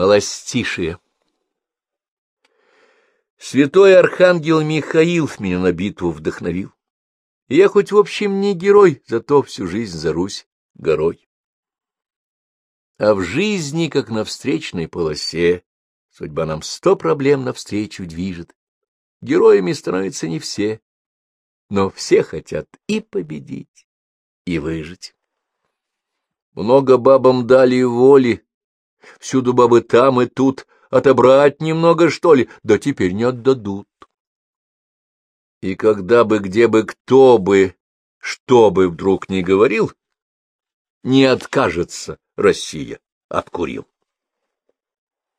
Малостишие. Святой архангел Михаил меня на битву вдохновил. я хоть в общем не герой, зато всю жизнь за Русь горой. А в жизни, как на встречной полосе, судьба нам сто проблем навстречу движет. Героями становятся не все, но все хотят и победить, и выжить. Много бабам дали воли, Всюду бабы там и тут. Отобрать немного, что ли? Да теперь не отдадут. И когда бы, где бы, кто бы, что бы вдруг не говорил, не откажется Россия от Курил.